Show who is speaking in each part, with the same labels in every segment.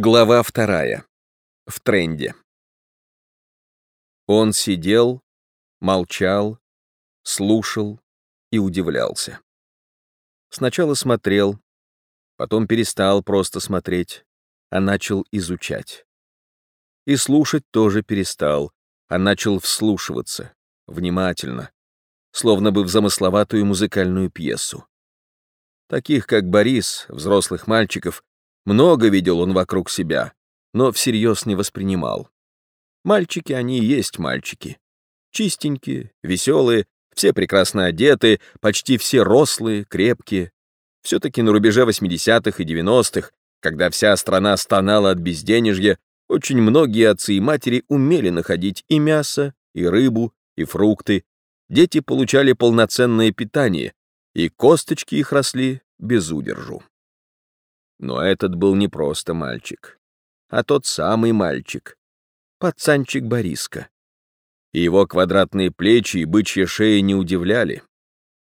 Speaker 1: Глава вторая. В тренде. Он сидел, молчал, слушал и удивлялся. Сначала смотрел, потом перестал просто смотреть, а начал изучать. И слушать тоже перестал, а начал вслушиваться, внимательно, словно бы в замысловатую музыкальную пьесу. Таких, как Борис, взрослых мальчиков, много видел он вокруг себя, но всерьез не воспринимал. Мальчики они и есть мальчики. Чистенькие, веселые, все прекрасно одеты, почти все рослые, крепкие. Все-таки на рубеже 80-х и 90-х, когда вся страна стонала от безденежья, очень многие отцы и матери умели находить и мясо, и рыбу, и фрукты. Дети получали полноценное питание, и косточки их росли без удержу. Но этот был не просто мальчик, а тот самый мальчик, пацанчик Бориска. Его квадратные плечи и бычья шея не удивляли.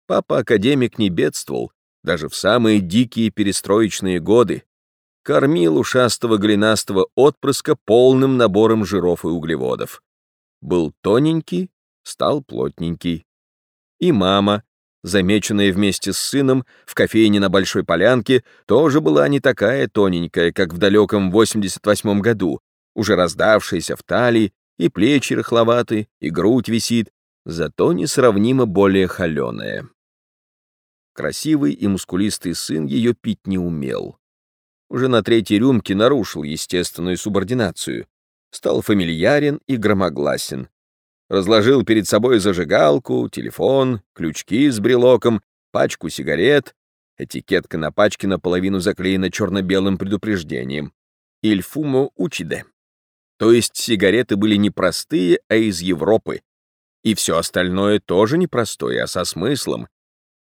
Speaker 1: Папа-академик не бедствовал, даже в самые дикие перестроечные годы, кормил ушастого глинастого отпрыска полным набором жиров и углеводов. Был тоненький, стал плотненький. И мама, замеченная вместе с сыном в кофейне на Большой Полянке, тоже была не такая тоненькая, как в далеком 88-м году, уже раздавшаяся в талии, и плечи рыхловаты, и грудь висит, зато несравнимо более холеная. Красивый и мускулистый сын ее пить не умел. Уже на третьей рюмке нарушил естественную субординацию, стал фамильярен и громогласен, разложил перед собой зажигалку, телефон, ключки с брелоком, пачку сигарет. Этикетка на пачке наполовину заклеена черно-белым предупреждением. «Il fumo uccide». То есть сигареты были не простые, а из Европы. И все остальное тоже непростое, а со смыслом.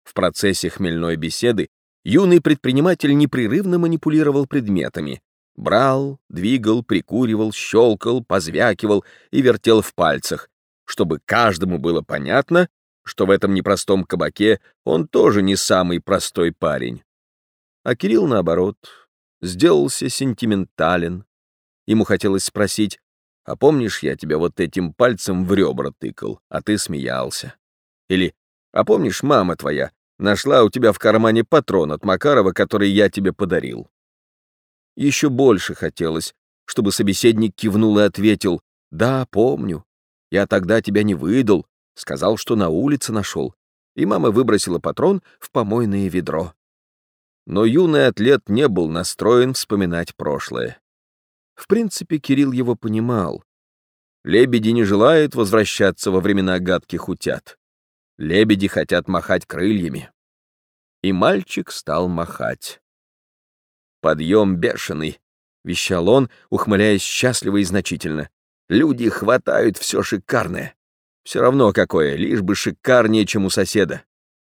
Speaker 1: В процессе хмельной беседы юный предприниматель непрерывно манипулировал предметами. Брал, двигал, прикуривал, щелкал, позвякивал и вертел в пальцах, чтобы каждому было понятно, что в этом непростом кабаке он тоже не самый простой парень. А Кирилл, наоборот, сделался сентиментален. Ему хотелось спросить, «А помнишь, я тебя вот этим пальцем в ребра тыкал, а ты смеялся?» Или «А помнишь, мама твоя нашла у тебя в кармане патрон от Макарова, который я тебе подарил?» Еще больше хотелось, чтобы собеседник кивнул и ответил, «Да, помню, я тогда тебя не выдал, сказал, что на улице нашел. И мама выбросила патрон в помойное ведро. Но юный атлет не был настроен вспоминать прошлое. В принципе, Кирилл его понимал. Лебеди не желают возвращаться во времена гадких утят. Лебеди хотят махать крыльями. И мальчик стал махать. «Подъем бешеный», — вещал он, ухмыляясь счастливо и значительно. Люди хватают все шикарное. Все равно какое, лишь бы шикарнее, чем у соседа.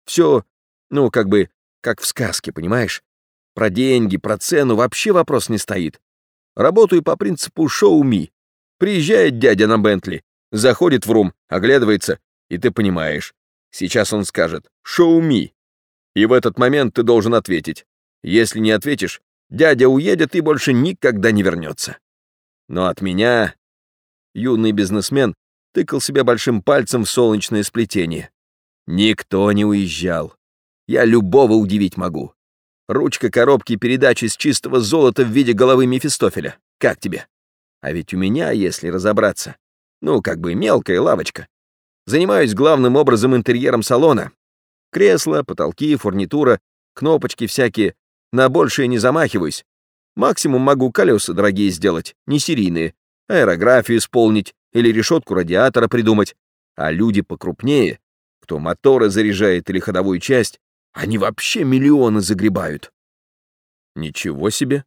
Speaker 1: Все, ну, как бы, как в сказке, понимаешь? Про деньги, про цену вообще вопрос не стоит. Работаю по принципу шоу-ми. Приезжает дядя на Бентли, заходит в рум, оглядывается, и ты понимаешь. Сейчас он скажет «шоу-ми». И в этот момент ты должен ответить. Если не ответишь, дядя уедет и больше никогда не вернется. Но от меня юный бизнесмен тыкал себя большим пальцем в солнечное сплетение. Никто не уезжал. Я любого удивить могу. Ручка коробки передач из чистого золота в виде головы Мефистофеля. Как тебе? А ведь у меня, если разобраться, ну, как бы мелкая лавочка. Занимаюсь главным образом интерьером салона. Кресла, потолки, фурнитура, кнопочки всякие. На большее не замахиваюсь. Максимум могу колеса дорогие сделать, не серийные, аэрографию исполнить или решетку радиатора придумать, а люди покрупнее, кто моторы заряжает или ходовую часть, они вообще миллионы загребают. Ничего себе,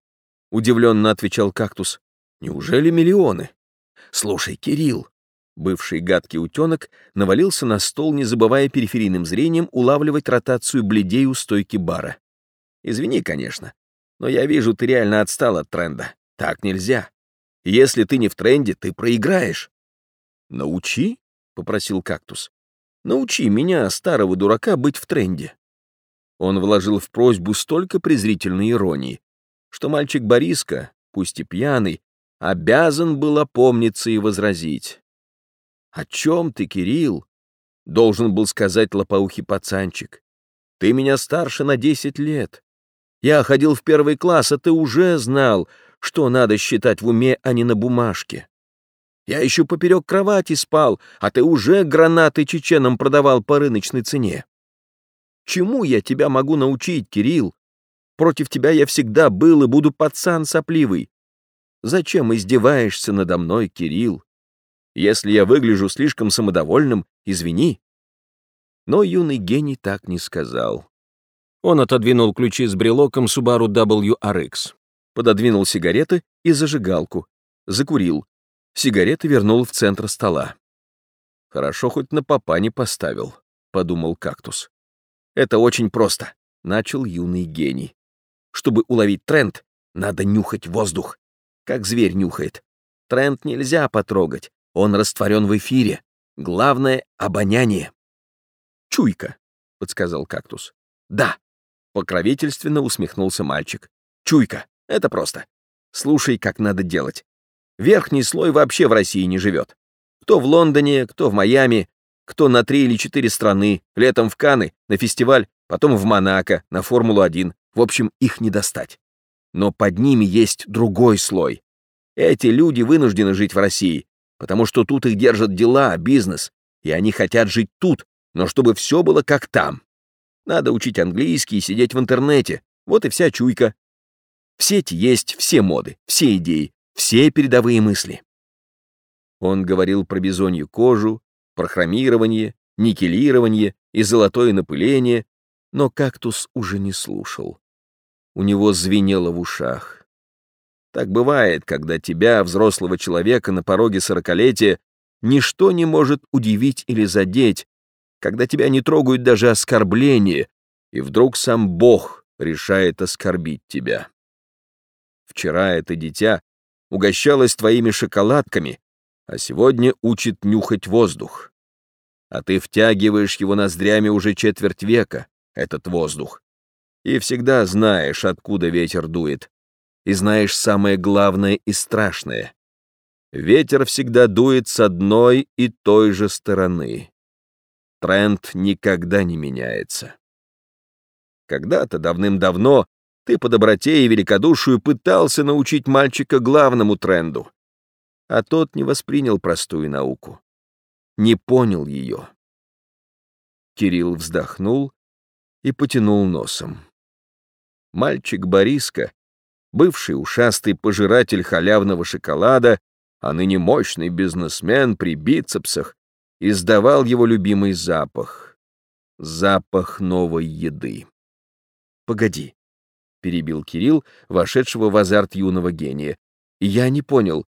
Speaker 1: удивленно отвечал кактус. Неужели миллионы? Слушай, Кирилл, бывший гадкий утенок навалился на стол, не забывая периферийным зрением улавливать ротацию бледей у стойки бара. Извини, конечно, но я вижу, ты реально отстал от тренда. Так нельзя. Если ты не в тренде, ты проиграешь. Научи, — попросил кактус. Научи меня, старого дурака, быть в тренде. Он вложил в просьбу столько презрительной иронии, что мальчик Бориска, пусть и пьяный, обязан был опомниться и возразить. «О чем ты, Кирилл?» — должен был сказать лопоухий пацанчик. «Ты меня старше на десять лет. Я ходил в первый класс, а ты уже знал, что надо считать в уме, а не на бумажке. Я еще поперек кровати спал, а ты уже гранаты чеченам продавал по рыночной цене. Чему я тебя могу научить, Кирилл? Против тебя я всегда был и буду пацан сопливый. Зачем издеваешься надо мной, Кирилл? Если я выгляжу слишком самодовольным, извини. Но юный гений так не сказал. Он отодвинул ключи с брелоком Subaru WRX, пододвинул сигареты и зажигалку, закурил. Сигареты вернул в центр стола. «Хорошо, хоть на попа не поставил», — подумал кактус. «Это очень просто», — начал юный гений. «Чтобы уловить тренд, надо нюхать воздух, как зверь нюхает. Тренд нельзя потрогать, он растворен в эфире. Главное — обоняние». «Чуйка», — подсказал кактус. «Да», — покровительственно усмехнулся мальчик. «Чуйка, это просто. Слушай, как надо делать. Верхний слой вообще в России не живет. Кто в Лондоне, кто в Майами, кто на три или четыре страны, летом в Каны, на фестиваль, потом в Монако, на Формулу-1. В общем, их не достать. Но под ними есть другой слой. Эти люди вынуждены жить в России, потому что тут их держат дела, бизнес, и они хотят жить тут, но чтобы все было как там. Надо учить английский и сидеть в интернете. Вот и вся чуйка. В сети есть все моды, все идеи, все передовые мысли. Он говорил про бизонью кожу, про хромирование, никелирование и золотое напыление, но кактус уже не слушал. У него звенело в ушах. Так бывает, когда тебя, взрослого человека на пороге сорокалетия, ничто не может удивить или задеть, когда тебя не трогают даже оскорбления, и вдруг сам Бог решает оскорбить тебя. Вчера это дитя угощалась твоими шоколадками, а сегодня учит нюхать воздух. А ты втягиваешь его ноздрями уже четверть века, этот воздух. И всегда знаешь, откуда ветер дует. И знаешь самое главное и страшное. Ветер всегда дует с одной и той же стороны. Тренд никогда не меняется. Когда-то давным-давно ты по доброте и великодушию пытался научить мальчика главному тренду, а тот не воспринял простую науку, не понял ее. Кирилл вздохнул и потянул носом. Мальчик Бориска, бывший ушастый пожиратель халявного шоколада, а ныне мощный бизнесмен при бицепсах, издавал его любимый запах. Запах новой еды. Погоди, перебил Кирилл, вошедшего в азарт юного гения. «Я не понял,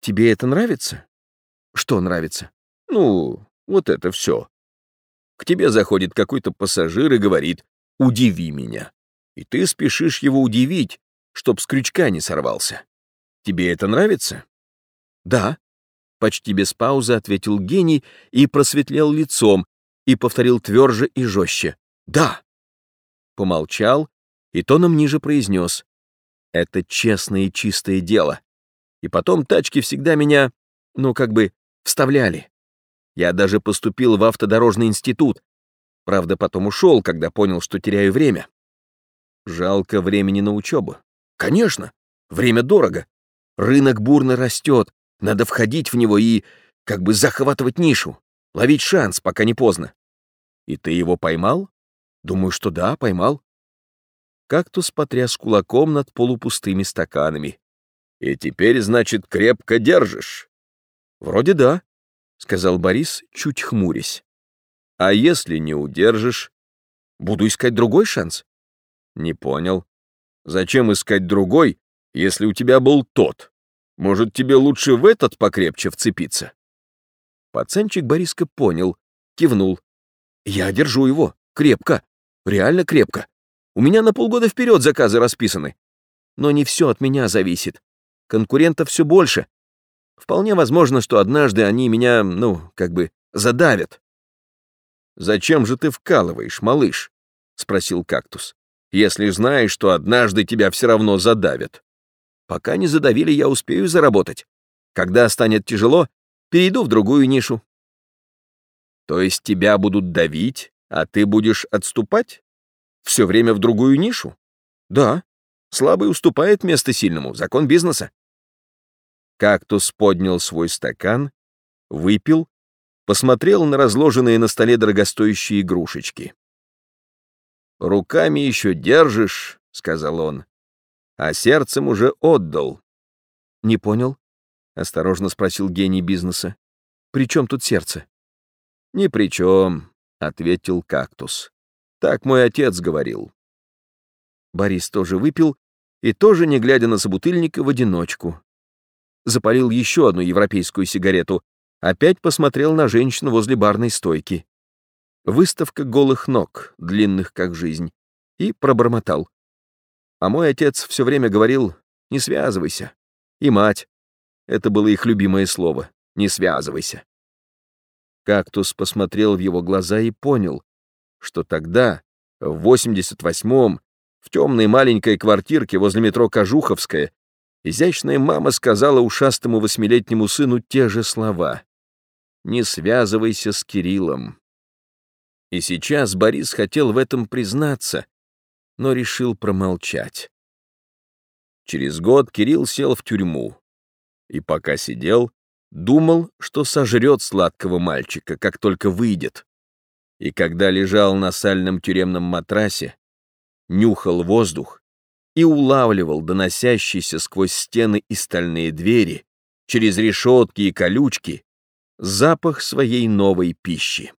Speaker 1: тебе это нравится?» «Что нравится?» «Ну, вот это все. К тебе заходит какой-то пассажир и говорит «Удиви меня». И ты спешишь его удивить, чтоб с крючка не сорвался. Тебе это нравится?» «Да», — почти без паузы ответил гений и просветлел лицом, и повторил тверже и жестче. «Да». Помолчал, и тоном ниже произнес «Это честное и чистое дело». И потом тачки всегда меня, ну, как бы, вставляли. Я даже поступил в автодорожный институт. Правда, потом ушел, когда понял, что теряю время. Жалко времени на учебу. Конечно, время дорого. Рынок бурно растет, надо входить в него и, как бы, захватывать нишу, ловить шанс, пока не поздно. И ты его поймал? Думаю, что да, поймал. Кактус потряс кулаком над полупустыми стаканами. «И теперь, значит, крепко держишь?» «Вроде да», — сказал Борис, чуть хмурясь. «А если не удержишь?» «Буду искать другой шанс». «Не понял. Зачем искать другой, если у тебя был тот? Может, тебе лучше в этот покрепче вцепиться?» Пацанчик Бориска понял, кивнул. «Я держу его. Крепко. Реально крепко. У меня на полгода вперед заказы расписаны. Но не все от меня зависит. Конкурентов все больше. Вполне возможно, что однажды они меня, ну, как бы, задавят. «Зачем же ты вкалываешь, малыш?» — спросил кактус. «Если знаешь, что однажды тебя все равно задавят». Пока не задавили, я успею заработать. Когда станет тяжело, перейду в другую нишу. То есть тебя будут давить, а ты будешь отступать? Все время в другую нишу? Да. Слабый уступает место сильному. Закон бизнеса. Кактус поднял свой стакан, выпил, посмотрел на разложенные на столе дорогостоящие игрушечки. «Руками еще держишь», — сказал он, — «а сердцем уже отдал». «Не понял?» — осторожно спросил гений бизнеса. «При чем тут сердце?» «Ни при чем», — ответил кактус. «Так мой отец говорил». Борис тоже выпил и тоже, не глядя на собутыльника, в одиночку. Запалил еще одну европейскую сигарету, опять посмотрел на женщину возле барной стойки выставка голых ног, длинных как жизнь, и пробормотал. А мой отец все время говорил «не связывайся». И мать. Это было их любимое слово «не связывайся». Кактус посмотрел в его глаза и понял, что тогда, в 88-м, в темной маленькой квартирке возле метро Кожуховская, изящная мама сказала ушастому восьмилетнему сыну те же слова. «Не связывайся с Кириллом». И сейчас Борис хотел в этом признаться, но решил промолчать. Через год Кирилл сел в тюрьму. И пока сидел, думал, что сожрет сладкого мальчика, как только выйдет. И когда лежал на сальном тюремном матрасе, нюхал воздух и улавливал доносящийся сквозь стены и стальные двери, через решетки и колючки, запах своей новой пищи.